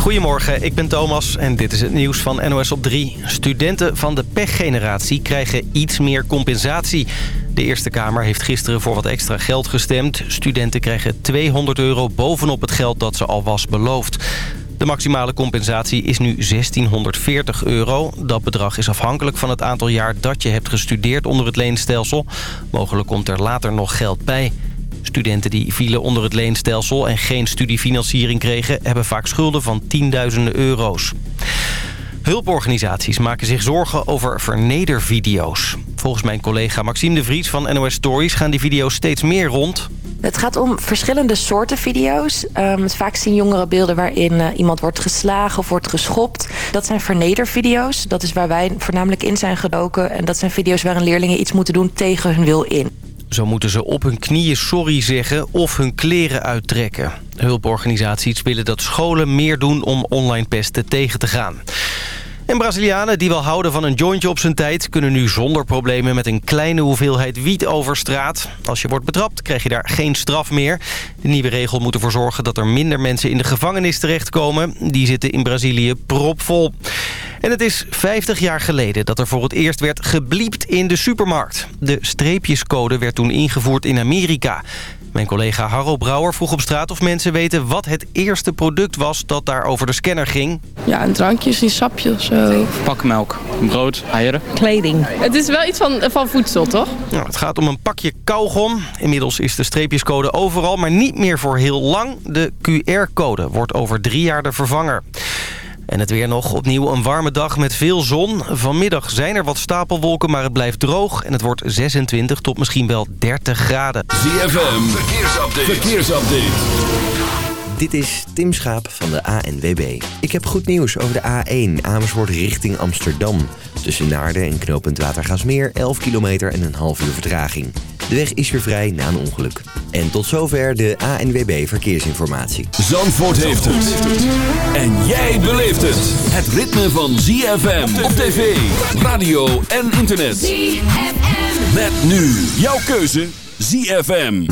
Goedemorgen, ik ben Thomas en dit is het nieuws van NOS op 3. Studenten van de pechgeneratie krijgen iets meer compensatie. De Eerste Kamer heeft gisteren voor wat extra geld gestemd. Studenten krijgen 200 euro bovenop het geld dat ze al was beloofd. De maximale compensatie is nu 1640 euro. Dat bedrag is afhankelijk van het aantal jaar dat je hebt gestudeerd onder het leenstelsel. Mogelijk komt er later nog geld bij. Studenten die vielen onder het leenstelsel en geen studiefinanciering kregen... hebben vaak schulden van tienduizenden euro's. Hulporganisaties maken zich zorgen over vernedervideo's. Volgens mijn collega Maxime de Vries van NOS Stories gaan die video's steeds meer rond. Het gaat om verschillende soorten video's. Um, vaak zien jongeren beelden waarin uh, iemand wordt geslagen of wordt geschopt. Dat zijn vernedervideo's. Dat is waar wij voornamelijk in zijn gedoken. En dat zijn video's waarin leerlingen iets moeten doen tegen hun wil in. Zo moeten ze op hun knieën sorry zeggen of hun kleren uittrekken. Hulporganisaties willen dat scholen meer doen om online pesten tegen te gaan. En Brazilianen die wel houden van een jointje op zijn tijd... kunnen nu zonder problemen met een kleine hoeveelheid wiet over straat. Als je wordt betrapt krijg je daar geen straf meer. De nieuwe regel moet ervoor zorgen dat er minder mensen in de gevangenis terechtkomen. Die zitten in Brazilië propvol. En het is 50 jaar geleden dat er voor het eerst werd gebliept in de supermarkt. De streepjescode werd toen ingevoerd in Amerika. Mijn collega Harro Brouwer vroeg op straat of mensen weten wat het eerste product was dat daar over de scanner ging. Ja, een drankje, een sapje of zo. Pakmelk, brood, eieren. Kleding. Het is wel iets van, van voedsel, toch? Nou, het gaat om een pakje kauwgom. Inmiddels is de streepjescode overal, maar niet meer voor heel lang. De QR-code wordt over drie jaar de vervanger. En het weer nog opnieuw een warme dag met veel zon. Vanmiddag zijn er wat stapelwolken, maar het blijft droog. En het wordt 26 tot misschien wel 30 graden. ZFM, verkeersupdate. verkeersupdate. Dit is Tim Schaap van de ANWB. Ik heb goed nieuws over de A1 Amersfoort richting Amsterdam. Tussen Naarden en knooppunt Watergaasmeer 11 kilometer en een half uur vertraging. De weg is weer vrij na een ongeluk. En tot zover de ANWB Verkeersinformatie. Zandvoort heeft het. En jij beleeft het. Het ritme van ZFM op tv, radio en internet. ZFM. Met nu jouw keuze ZFM.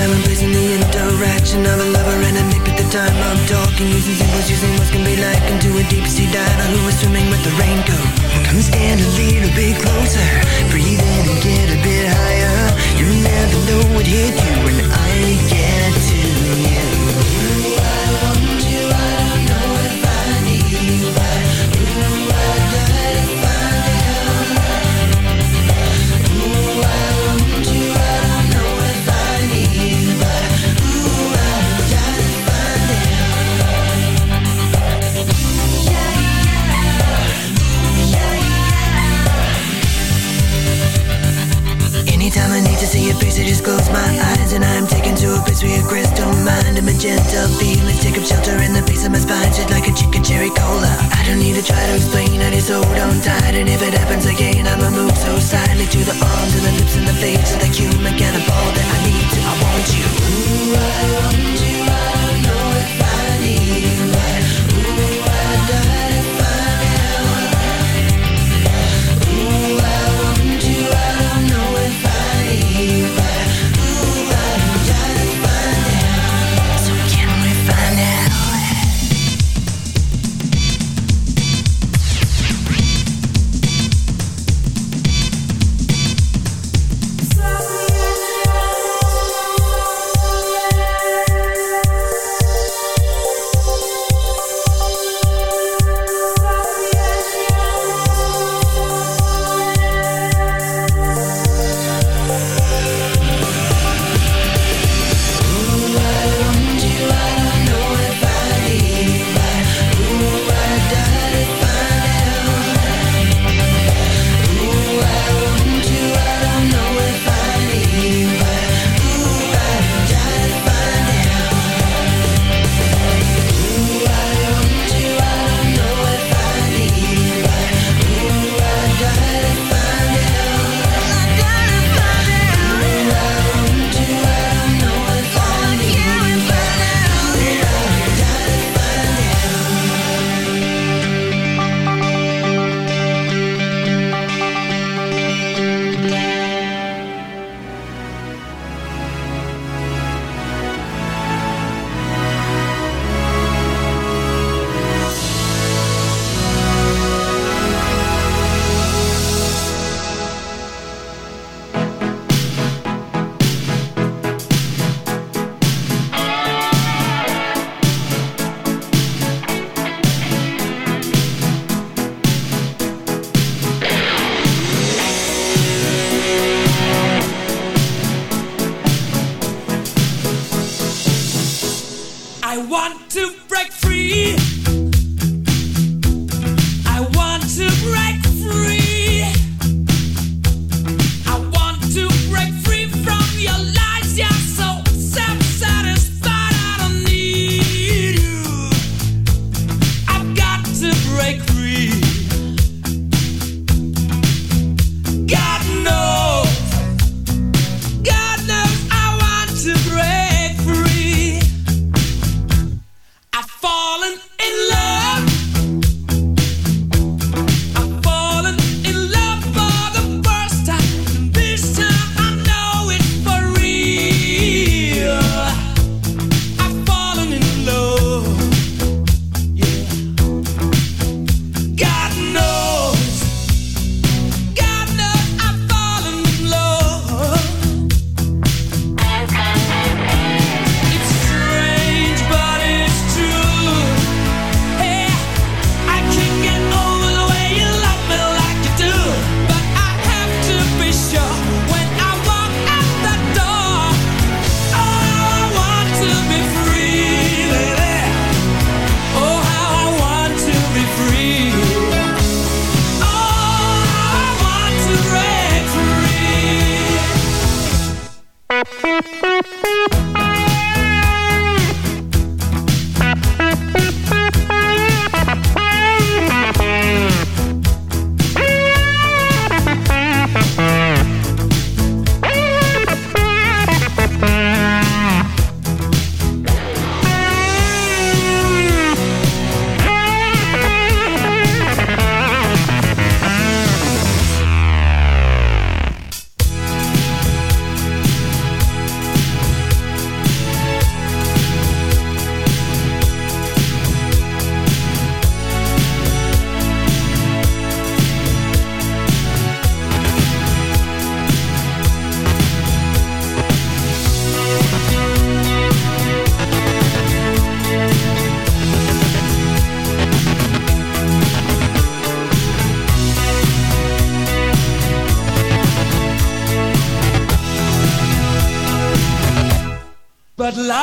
time I'm facing the interaction of a lover and a nick at the time I'm talking Using symbols, using what's gonna be like. Into a deep sea diver who is swimming with the raincoat. Come stand a little bit closer Breathe in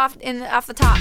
off in off the top.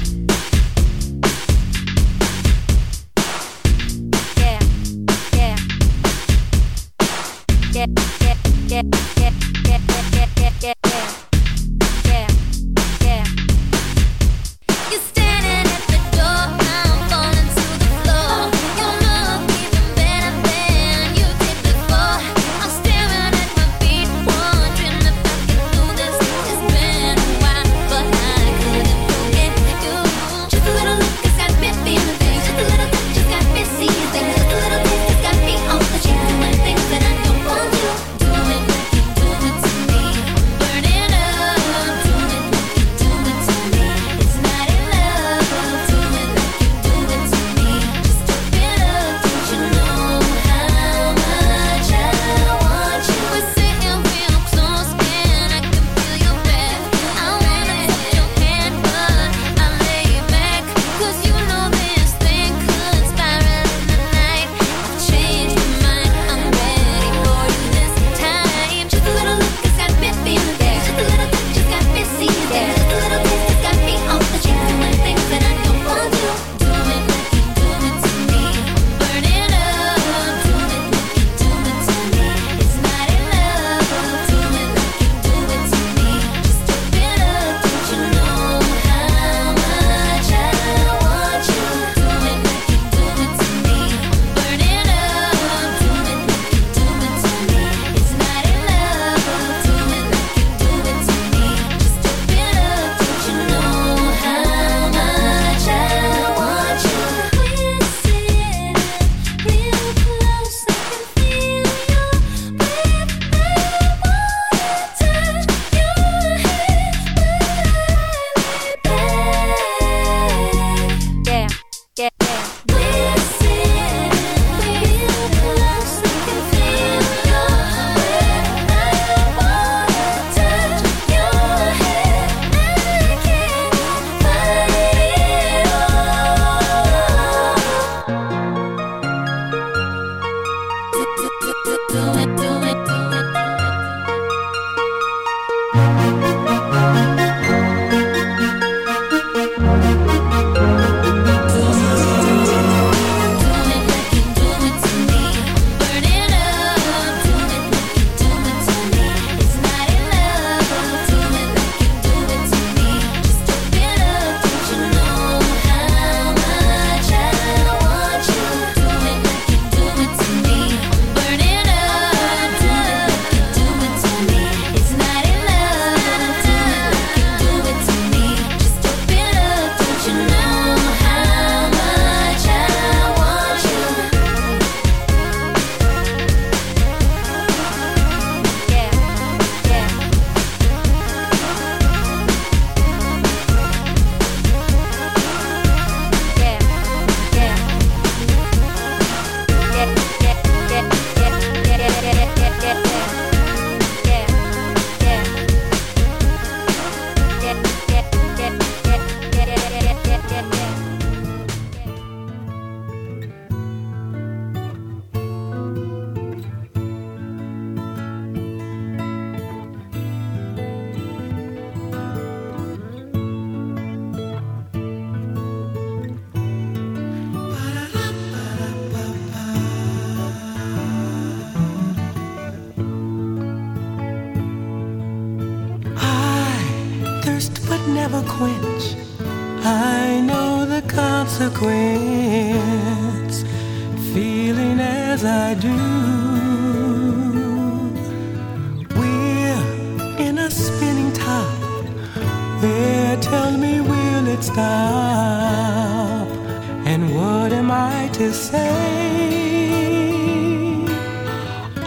say.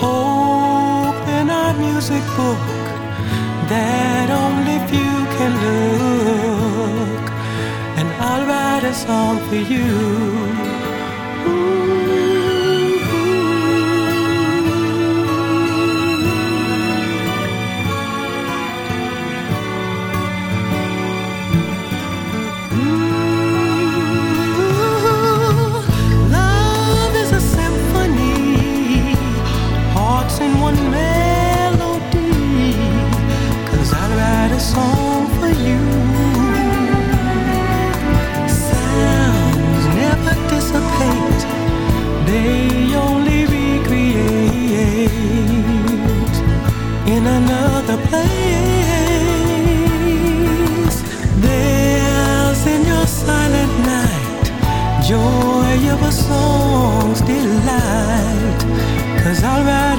Open our music book that only few can look, and I'll write a song for you. Ooh.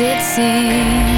it seems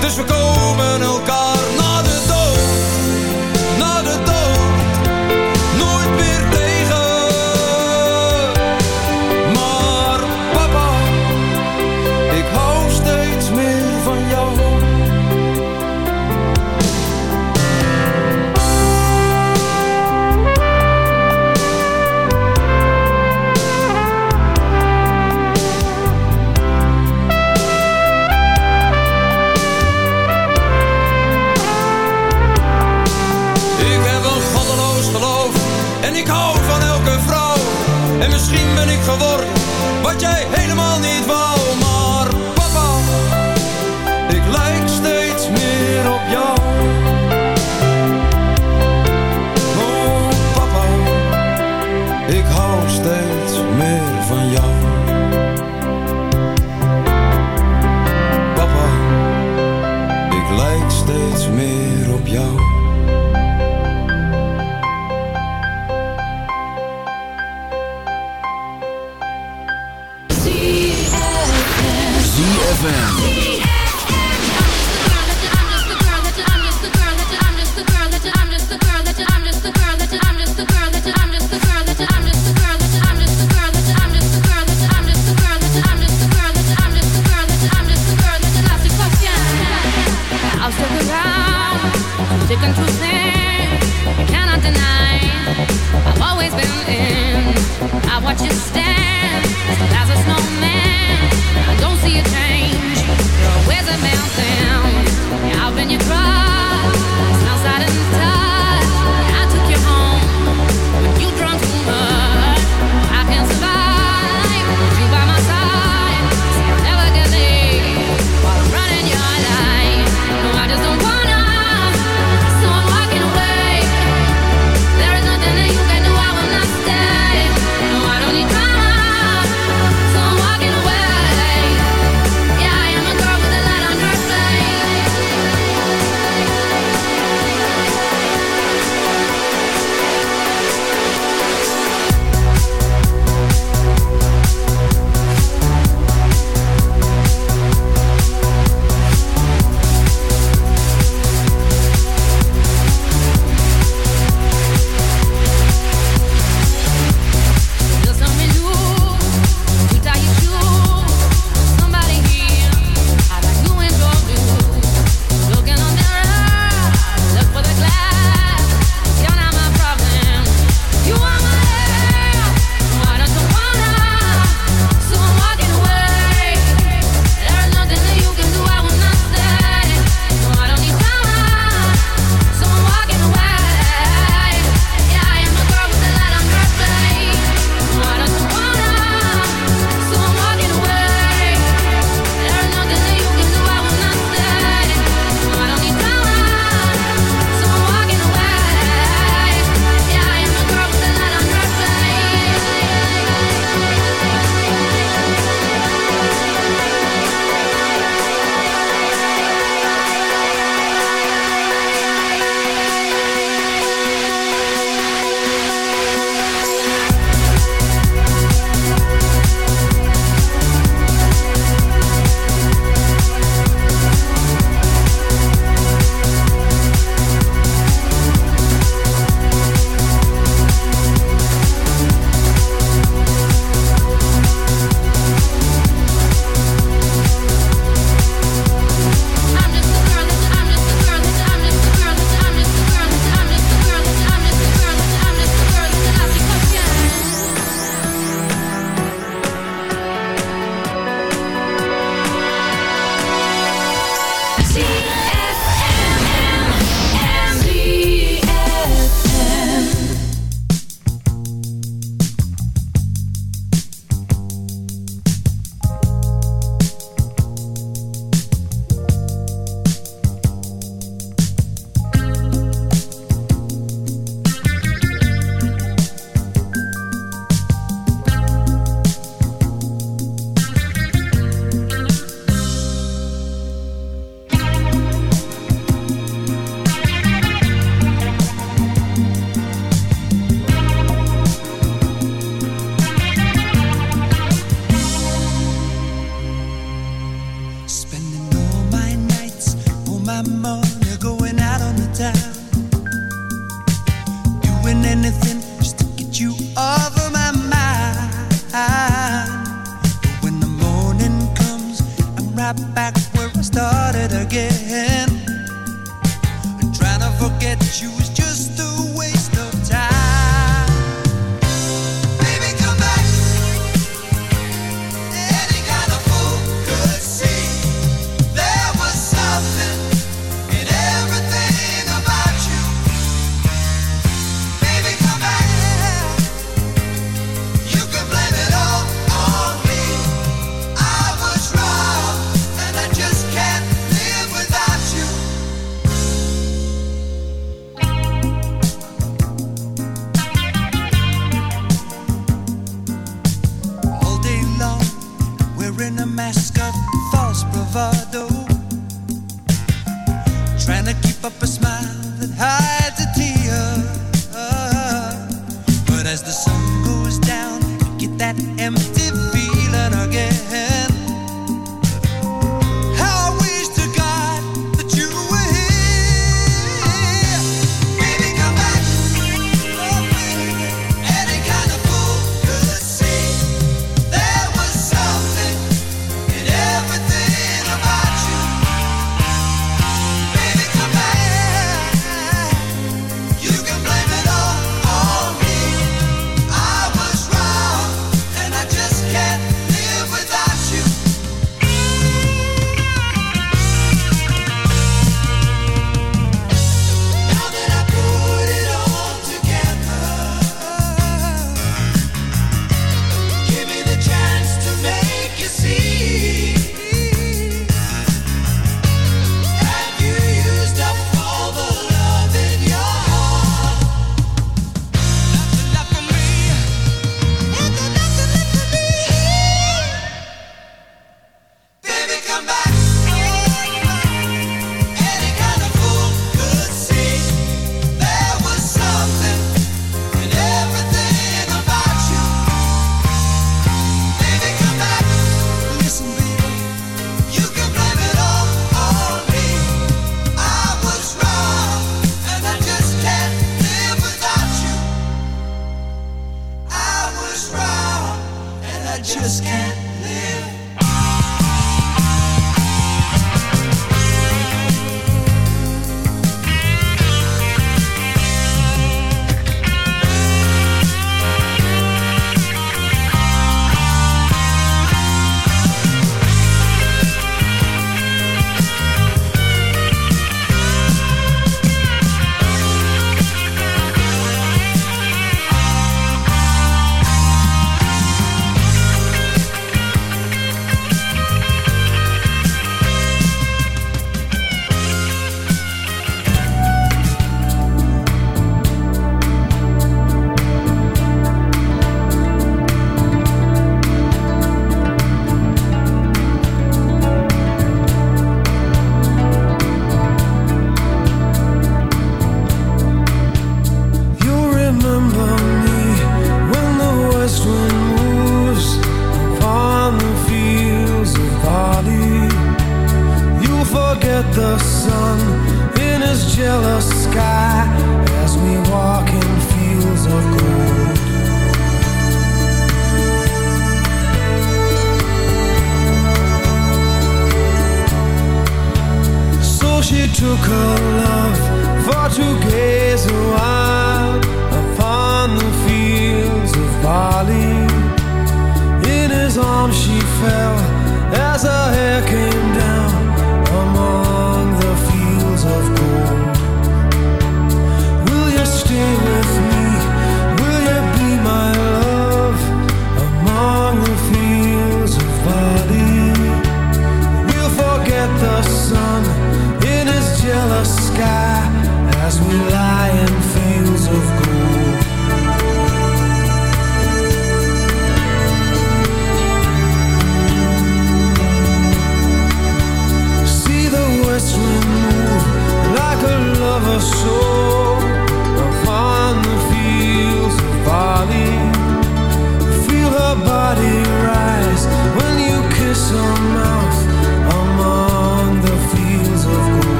dus we komen elkaar wat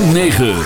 Negen.